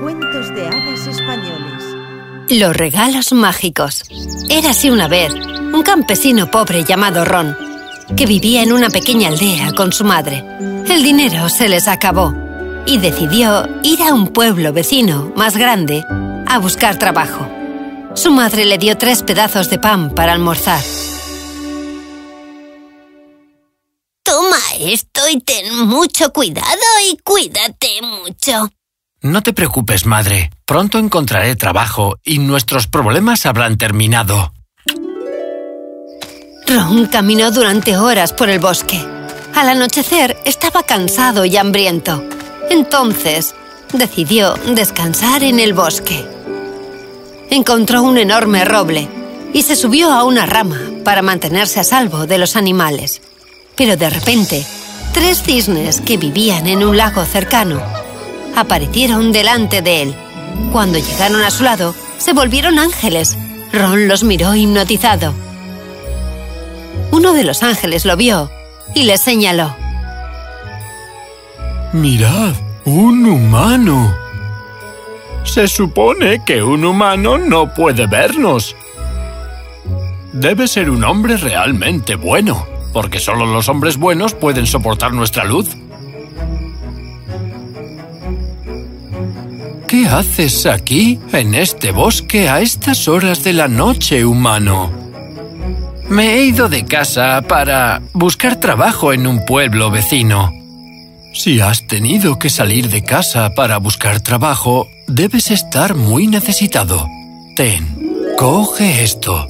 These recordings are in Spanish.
Cuentos de hadas españoles. Los regalos mágicos. Érase una vez un campesino pobre llamado Ron, que vivía en una pequeña aldea con su madre. El dinero se les acabó y decidió ir a un pueblo vecino más grande a buscar trabajo. Su madre le dio tres pedazos de pan para almorzar. Toma esto y ten mucho cuidado y cuídate mucho. No te preocupes, madre. Pronto encontraré trabajo y nuestros problemas habrán terminado. Ron caminó durante horas por el bosque. Al anochecer estaba cansado y hambriento. Entonces decidió descansar en el bosque. Encontró un enorme roble y se subió a una rama para mantenerse a salvo de los animales. Pero de repente, tres cisnes que vivían en un lago cercano aparecieron delante de él. Cuando llegaron a su lado, se volvieron ángeles. Ron los miró hipnotizado. Uno de los ángeles lo vio y le señaló. Mirad, un humano. Se supone que un humano no puede vernos. Debe ser un hombre realmente bueno, porque solo los hombres buenos pueden soportar nuestra luz. ¿Qué haces aquí, en este bosque, a estas horas de la noche, humano? Me he ido de casa para buscar trabajo en un pueblo vecino. Si has tenido que salir de casa para buscar trabajo, debes estar muy necesitado. Ten, coge esto.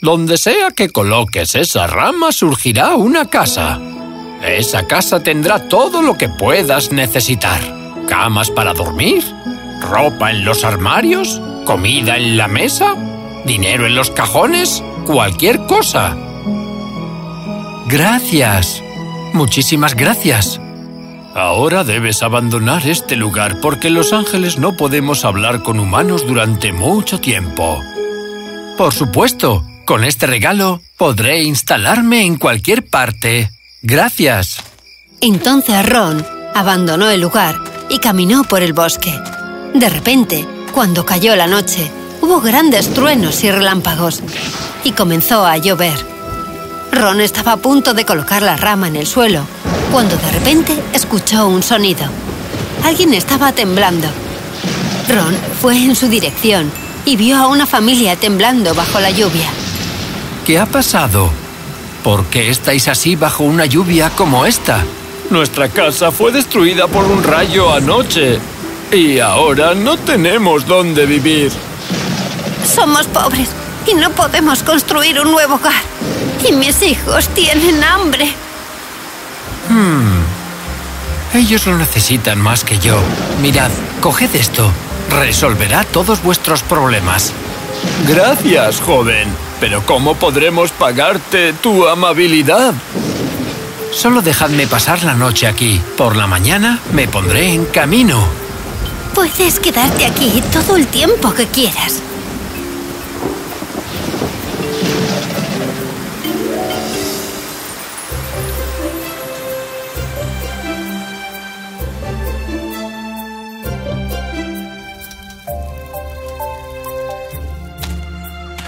Donde sea que coloques esa rama surgirá una casa. Esa casa tendrá todo lo que puedas necesitar. Camas para dormir, ropa en los armarios, comida en la mesa, dinero en los cajones, cualquier cosa. Gracias. Muchísimas gracias. Ahora debes abandonar este lugar porque los ángeles no podemos hablar con humanos durante mucho tiempo. Por supuesto, con este regalo podré instalarme en cualquier parte. Gracias. Entonces Ron abandonó el lugar y caminó por el bosque. De repente, cuando cayó la noche, hubo grandes truenos y relámpagos y comenzó a llover. Ron estaba a punto de colocar la rama en el suelo cuando de repente escuchó un sonido. Alguien estaba temblando. Ron fue en su dirección y vio a una familia temblando bajo la lluvia. ¿Qué ha pasado? ¿Por qué estáis así bajo una lluvia como esta? Nuestra casa fue destruida por un rayo anoche. Y ahora no tenemos dónde vivir. Somos pobres y no podemos construir un nuevo hogar. Y mis hijos tienen hambre. Ellos lo necesitan más que yo. Mirad, coged esto. Resolverá todos vuestros problemas. Gracias, joven. Pero ¿cómo podremos pagarte tu amabilidad? Solo dejadme pasar la noche aquí. Por la mañana me pondré en camino. Puedes quedarte aquí todo el tiempo que quieras.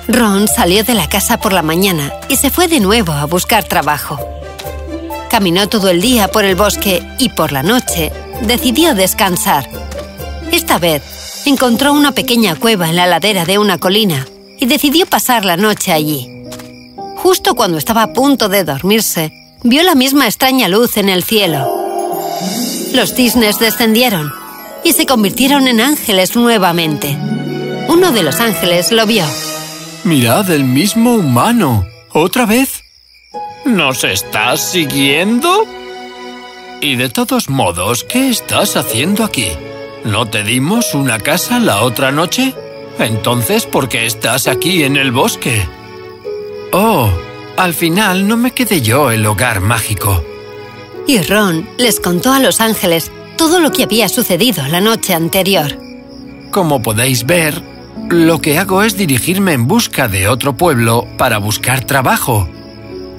Ron salió de la casa por la mañana y se fue de nuevo a buscar trabajo. Caminó todo el día por el bosque y por la noche decidió descansar. Esta vez encontró una pequeña cueva en la ladera de una colina y decidió pasar la noche allí. Justo cuando estaba a punto de dormirse, vio la misma extraña luz en el cielo. Los cisnes descendieron y se convirtieron en ángeles nuevamente. Uno de los ángeles lo vio. Mirad el mismo humano. ¿Otra vez? ¿Nos estás siguiendo? Y de todos modos, ¿qué estás haciendo aquí? ¿No te dimos una casa la otra noche? Entonces, ¿por qué estás aquí en el bosque? Oh, al final no me quedé yo el hogar mágico. Y Ron les contó a los ángeles todo lo que había sucedido la noche anterior. Como podéis ver, lo que hago es dirigirme en busca de otro pueblo para buscar trabajo.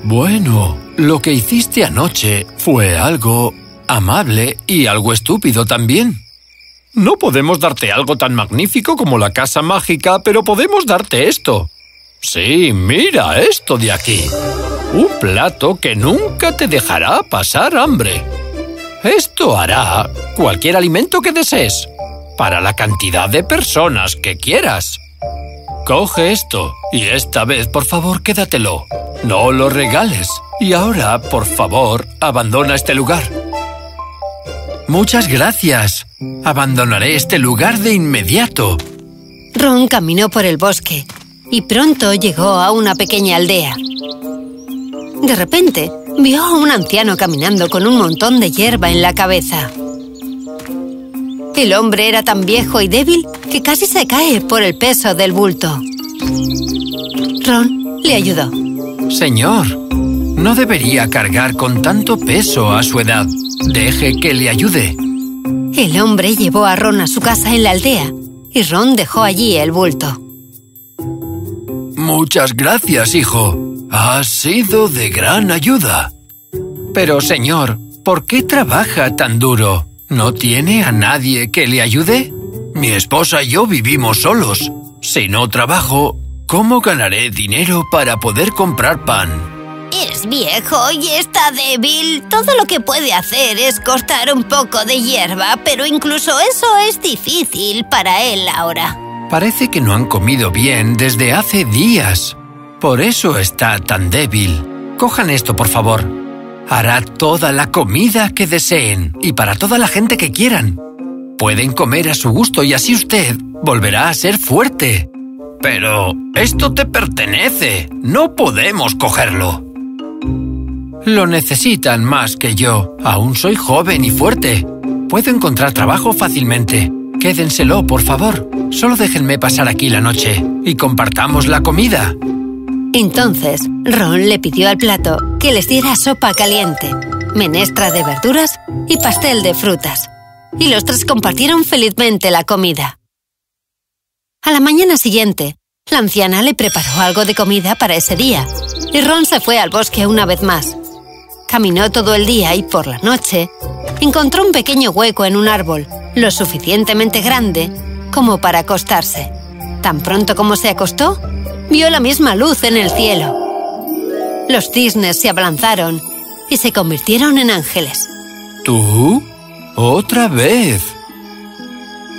Bueno, lo que hiciste anoche fue algo amable y algo estúpido también. No podemos darte algo tan magnífico como la casa mágica, pero podemos darte esto. Sí, mira esto de aquí. Un plato que nunca te dejará pasar hambre. Esto hará cualquier alimento que desees, para la cantidad de personas que quieras. Coge esto y esta vez, por favor, quédatelo. No lo regales. Y ahora, por favor, abandona este lugar. Muchas gracias. Abandonaré este lugar de inmediato. Ron caminó por el bosque y pronto llegó a una pequeña aldea. De repente, vio a un anciano caminando con un montón de hierba en la cabeza. El hombre era tan viejo y débil que casi se cae por el peso del bulto. Ron le ayudó. Señor, no debería cargar con tanto peso a su edad. Deje que le ayude. El hombre llevó a Ron a su casa en la aldea y Ron dejó allí el bulto. Muchas gracias, hijo. Has sido de gran ayuda. Pero, señor, ¿por qué trabaja tan duro? ¿No tiene a nadie que le ayude? Mi esposa y yo vivimos solos. Si no trabajo, ¿cómo ganaré dinero para poder comprar pan? Es viejo y está débil. Todo lo que puede hacer es cortar un poco de hierba, pero incluso eso es difícil para él ahora. Parece que no han comido bien desde hace días. Por eso está tan débil. Cojan esto, por favor. Hará toda la comida que deseen y para toda la gente que quieran. Pueden comer a su gusto y así usted volverá a ser fuerte. Pero esto te pertenece. No podemos cogerlo. Lo necesitan más que yo. Aún soy joven y fuerte. Puedo encontrar trabajo fácilmente. Quédenselo, por favor. Solo déjenme pasar aquí la noche y compartamos la comida. Entonces, Ron le pidió al plato que les diera sopa caliente, menestra de verduras y pastel de frutas. Y los tres compartieron felizmente la comida. A la mañana siguiente, la anciana le preparó algo de comida para ese día y Ron se fue al bosque una vez más. Caminó todo el día y por la noche encontró un pequeño hueco en un árbol, lo suficientemente grande como para acostarse. Tan pronto como se acostó, vio la misma luz en el cielo. Los cisnes se abalanzaron y se convirtieron en ángeles. ¿Tú? ¿Otra vez?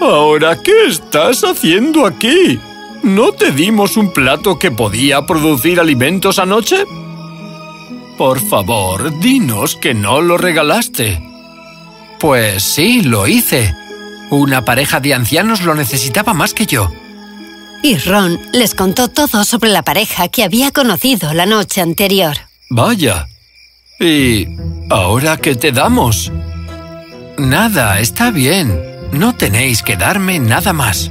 ¿Ahora qué estás haciendo aquí? ¿No te dimos un plato que podía producir alimentos anoche? Por favor, dinos que no lo regalaste. Pues sí, lo hice. Una pareja de ancianos lo necesitaba más que yo. Y Ron les contó todo sobre la pareja que había conocido la noche anterior. Vaya. ¿Y ahora qué te damos? Nada, está bien. No tenéis que darme nada más.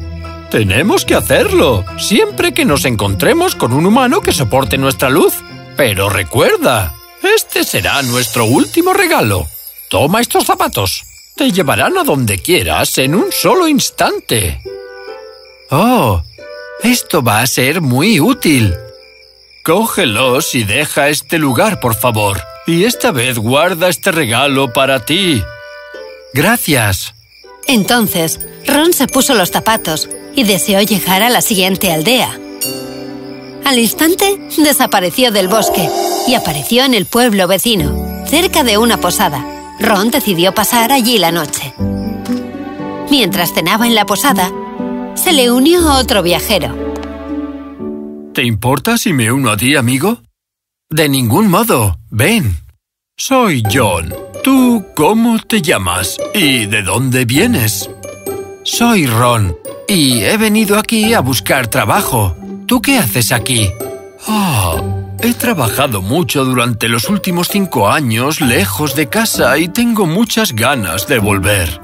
Tenemos que hacerlo, siempre que nos encontremos con un humano que soporte nuestra luz. Pero recuerda, este será nuestro último regalo. Toma estos zapatos. Te llevarán a donde quieras en un solo instante. Oh, esto va a ser muy útil. Cógelos y deja este lugar, por favor. Y esta vez guarda este regalo para ti. Gracias. Entonces, Ron se puso los zapatos y deseó llegar a la siguiente aldea. Al instante, desapareció del bosque y apareció en el pueblo vecino, cerca de una posada. Ron decidió pasar allí la noche. Mientras cenaba en la posada, se le unió otro viajero. ¿Te importa si me uno a ti, amigo? De ningún modo. Ven. Soy John. ¿Tú cómo te llamas? ¿Y de dónde vienes? Soy Ron. Y he venido aquí a buscar trabajo. ¿Tú qué haces aquí? Ah, he trabajado mucho durante los últimos cinco años lejos de casa y tengo muchas ganas de volver.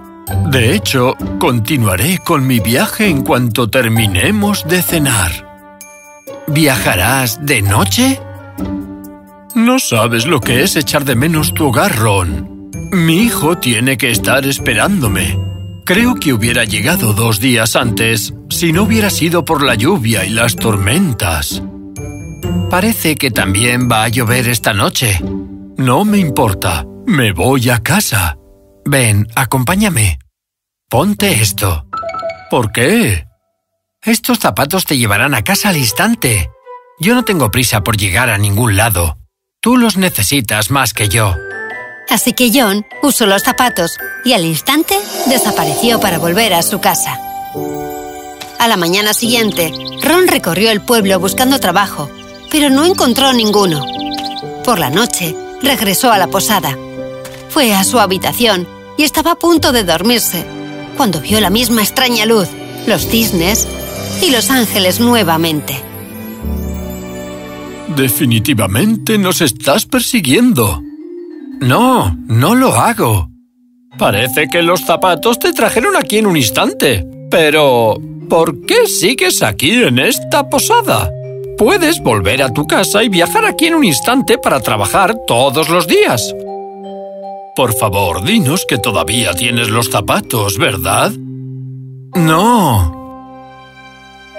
De hecho, continuaré con mi viaje en cuanto terminemos de cenar. ¿Viajarás de noche? No sabes lo que es echar de menos tu hogar, Ron. Mi hijo tiene que estar esperándome. Creo que hubiera llegado dos días antes si no hubiera sido por la lluvia y las tormentas. Parece que también va a llover esta noche. No me importa. Me voy a casa. Ven, acompáñame. Ponte esto. ¿Por qué? Estos zapatos te llevarán a casa al instante. Yo no tengo prisa por llegar a ningún lado. Tú los necesitas más que yo. Así que John usó los zapatos y al instante desapareció para volver a su casa. A la mañana siguiente, Ron recorrió el pueblo buscando trabajo, pero no encontró ninguno. Por la noche, regresó a la posada. Fue a su habitación y estaba a punto de dormirse, cuando vio la misma extraña luz, los cisnes y los ángeles nuevamente. Definitivamente nos estás persiguiendo. No, no lo hago. Parece que los zapatos te trajeron aquí en un instante. Pero, ¿por qué sigues aquí en esta posada? Puedes volver a tu casa y viajar aquí en un instante para trabajar todos los días. Por favor, dinos que todavía tienes los zapatos, ¿verdad? No.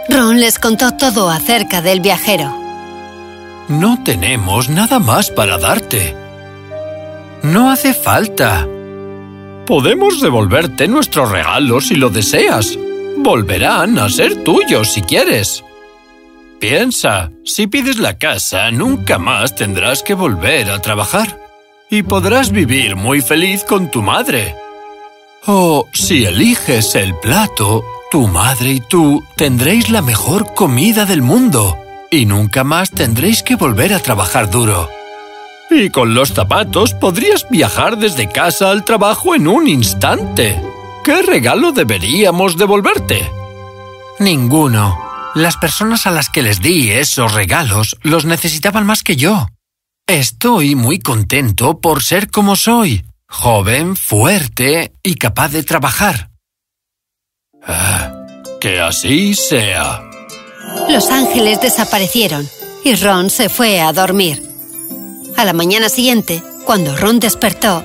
Ron les contó todo acerca del viajero. No tenemos nada más para darte. No hace falta. Podemos devolverte nuestros regalos si lo deseas. Volverán a ser tuyos si quieres. Piensa, si pides la casa, nunca más tendrás que volver a trabajar. Y podrás vivir muy feliz con tu madre. O si eliges el plato, tu madre y tú tendréis la mejor comida del mundo. Y nunca más tendréis que volver a trabajar duro. Y con los zapatos podrías viajar desde casa al trabajo en un instante. ¿Qué regalo deberíamos devolverte? Ninguno. Las personas a las que les di esos regalos los necesitaban más que yo. Estoy muy contento por ser como soy, joven, fuerte y capaz de trabajar. Ah, que así sea. Los ángeles desaparecieron y Ron se fue a dormir. A la mañana siguiente, cuando Ron despertó...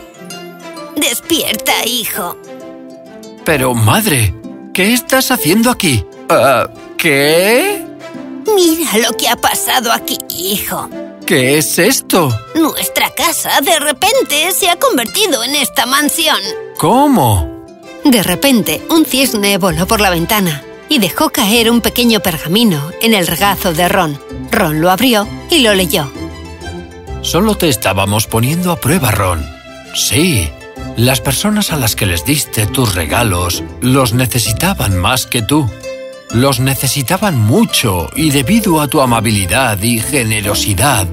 ¡Despierta, hijo! Pero, madre, ¿qué estás haciendo aquí? Ah, ¿Qué? Mira lo que ha pasado aquí, hijo. ¿Qué es esto? Nuestra casa de repente se ha convertido en esta mansión. ¿Cómo? De repente, un cisne voló por la ventana y dejó caer un pequeño pergamino en el regazo de Ron. Ron lo abrió y lo leyó. Solo te estábamos poniendo a prueba, Ron. Sí, las personas a las que les diste tus regalos los necesitaban más que tú. Los necesitaban mucho y debido a tu amabilidad y generosidad,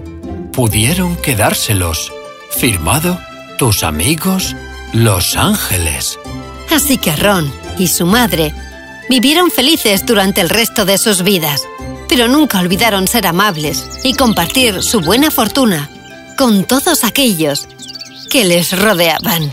pudieron quedárselos. Firmado, tus amigos, Los Ángeles. Así que Ron y su madre vivieron felices durante el resto de sus vidas, pero nunca olvidaron ser amables y compartir su buena fortuna con todos aquellos que les rodeaban.